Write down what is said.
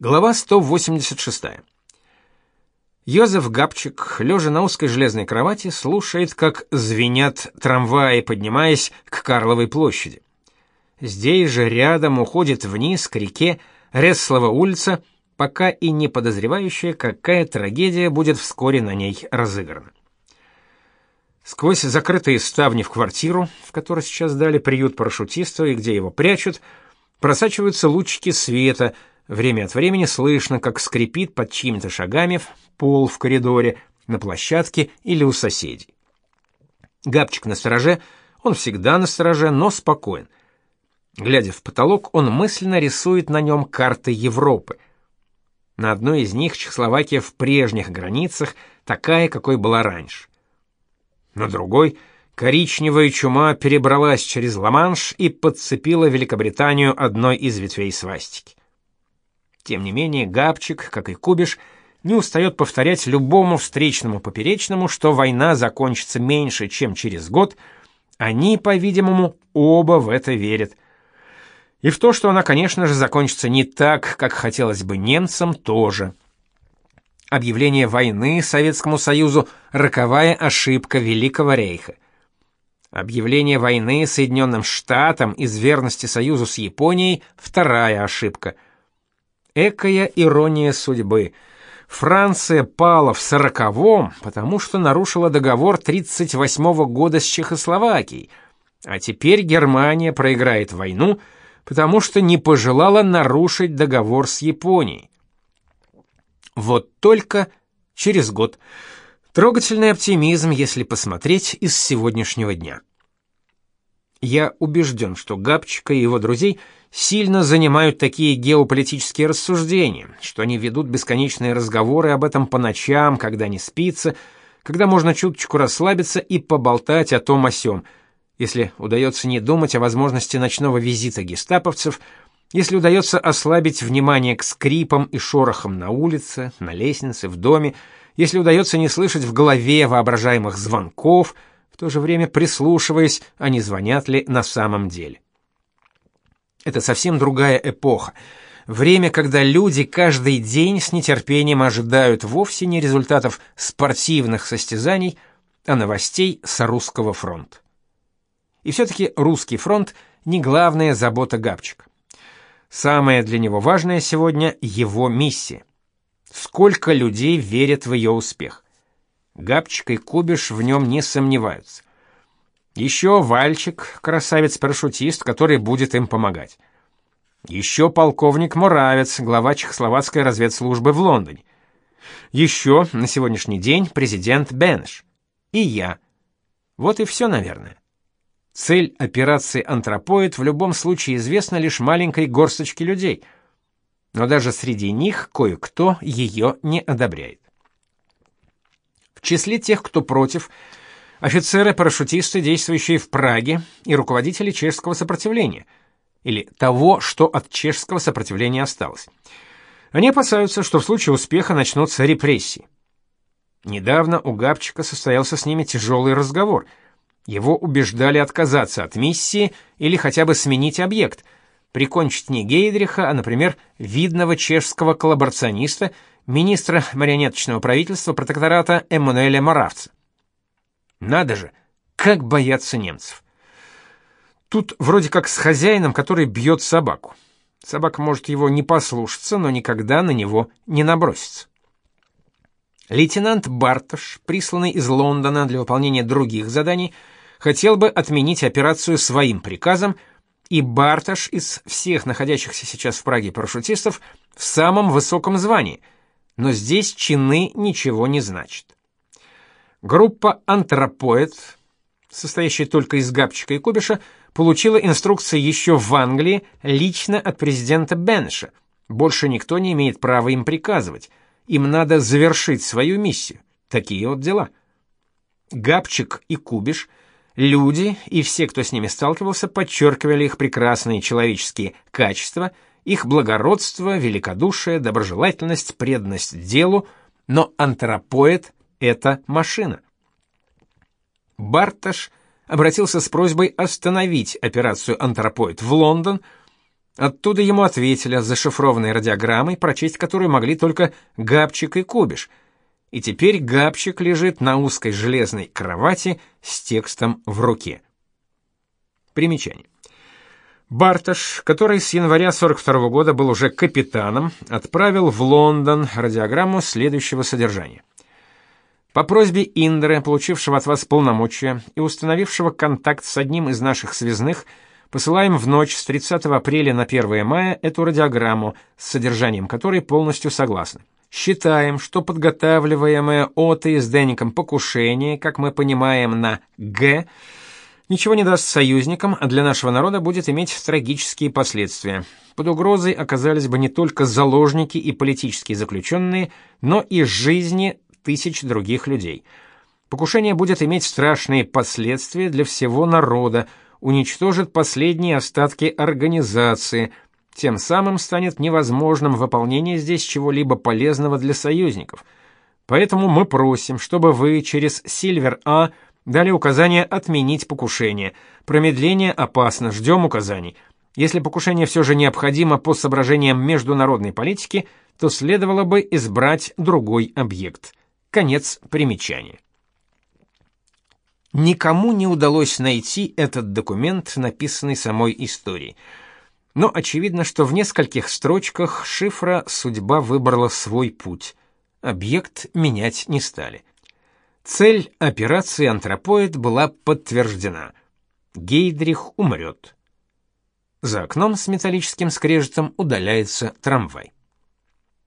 Глава 186. Йозеф Габчик, лежа на узкой железной кровати, слушает, как звенят трамваи, поднимаясь к Карловой площади. Здесь же рядом уходит вниз к реке Ресслова улица, пока и не подозревающая, какая трагедия будет вскоре на ней разыграна. Сквозь закрытые ставни в квартиру, в которой сейчас дали приют парашютисту и где его прячут, просачиваются лучики света — Время от времени слышно, как скрипит под чьими-то шагами пол в коридоре, на площадке или у соседей. Габчик на стороже, он всегда на стороже, но спокоен. Глядя в потолок, он мысленно рисует на нем карты Европы. На одной из них Чехословакия в прежних границах, такая, какой была раньше. На другой коричневая чума перебралась через Ла-Манш и подцепила Великобританию одной из ветвей свастики. Тем не менее, Габчик, как и Кубиш, не устает повторять любому встречному поперечному, что война закончится меньше, чем через год. Они, по-видимому, оба в это верят. И в то, что она, конечно же, закончится не так, как хотелось бы немцам, тоже. Объявление войны Советскому Союзу – роковая ошибка Великого Рейха. Объявление войны Соединенным Штатам из верности Союзу с Японией – вторая ошибка – Экая ирония судьбы. Франция пала в сороковом, потому что нарушила договор 38-го года с Чехословакией, а теперь Германия проиграет войну, потому что не пожелала нарушить договор с Японией. Вот только через год. Трогательный оптимизм, если посмотреть из сегодняшнего дня. Я убежден, что Габчика и его друзей – сильно занимают такие геополитические рассуждения, что они ведут бесконечные разговоры об этом по ночам, когда не спится, когда можно чуточку расслабиться и поболтать о том о сём, если удается не думать о возможности ночного визита гестаповцев, если удается ослабить внимание к скрипам и шорохам на улице, на лестнице, в доме, если удается не слышать в голове воображаемых звонков, в то же время прислушиваясь, а не звонят ли на самом деле. Это совсем другая эпоха. Время, когда люди каждый день с нетерпением ожидают вовсе не результатов спортивных состязаний, а новостей с русского фронта. И все-таки русский фронт не главная забота Габчика. Самое для него важное сегодня — его миссия. Сколько людей верят в ее успех. Габчик и Кубиш в нем не сомневаются. Еще Вальчик, красавец-парашютист, который будет им помогать. Еще полковник Муравец, глава чехословацкой разведслужбы в Лондоне. Еще на сегодняшний день президент Бенеш. И я. Вот и все, наверное. Цель операции «Антропоид» в любом случае известна лишь маленькой горсточке людей, но даже среди них кое-кто ее не одобряет. В числе тех, кто против – офицеры-парашютисты, действующие в Праге, и руководители чешского сопротивления, или того, что от чешского сопротивления осталось. Они опасаются, что в случае успеха начнутся репрессии. Недавно у Габчика состоялся с ними тяжелый разговор. Его убеждали отказаться от миссии или хотя бы сменить объект, прикончить не Гейдриха, а, например, видного чешского коллаборациониста, министра марионеточного правительства протектората Эммануэля Моравца. Надо же, как боятся немцев. Тут вроде как с хозяином, который бьет собаку. Собака может его не послушаться, но никогда на него не набросится. Лейтенант Бартош, присланный из Лондона для выполнения других заданий, хотел бы отменить операцию своим приказом, и Бартош из всех находящихся сейчас в Праге парашютистов в самом высоком звании, но здесь чины ничего не значат. Группа «Антропоид», состоящая только из Габчика и Кубиша, получила инструкции еще в Англии лично от президента Беннеша. Больше никто не имеет права им приказывать. Им надо завершить свою миссию. Такие вот дела. Габчик и Кубиш, люди и все, кто с ними сталкивался, подчеркивали их прекрасные человеческие качества, их благородство, великодушие, доброжелательность, преданность делу, но антропоид это машина. Барташ обратился с просьбой остановить операцию «Антропоид» в Лондон, Оттуда ему ответили зашифрованной радиограммой, прочесть которую могли только Габчик и Кубиш. И теперь Габчик лежит на узкой железной кровати с текстом в руке. Примечание. Барташ, который с января 42 -го года был уже капитаном, отправил в Лондон радиограмму следующего содержания. По просьбе Индры, получившего от вас полномочия и установившего контакт с одним из наших связных, Посылаем в ночь с 30 апреля на 1 мая эту радиограмму, с содержанием которой полностью согласны. Считаем, что подготавливаемое Отой с Денником покушение, как мы понимаем, на Г, ничего не даст союзникам, а для нашего народа будет иметь трагические последствия. Под угрозой оказались бы не только заложники и политические заключенные, но и жизни тысяч других людей. Покушение будет иметь страшные последствия для всего народа, уничтожит последние остатки организации, тем самым станет невозможным выполнение здесь чего-либо полезного для союзников. Поэтому мы просим, чтобы вы через Сильвер А дали указание отменить покушение. Промедление опасно, ждем указаний. Если покушение все же необходимо по соображениям международной политики, то следовало бы избрать другой объект. Конец примечания. Никому не удалось найти этот документ, написанный самой историей. Но очевидно, что в нескольких строчках шифра судьба выбрала свой путь. Объект менять не стали. Цель операции «Антропоид» была подтверждена. Гейдрих умрет. За окном с металлическим скрежетом удаляется трамвай.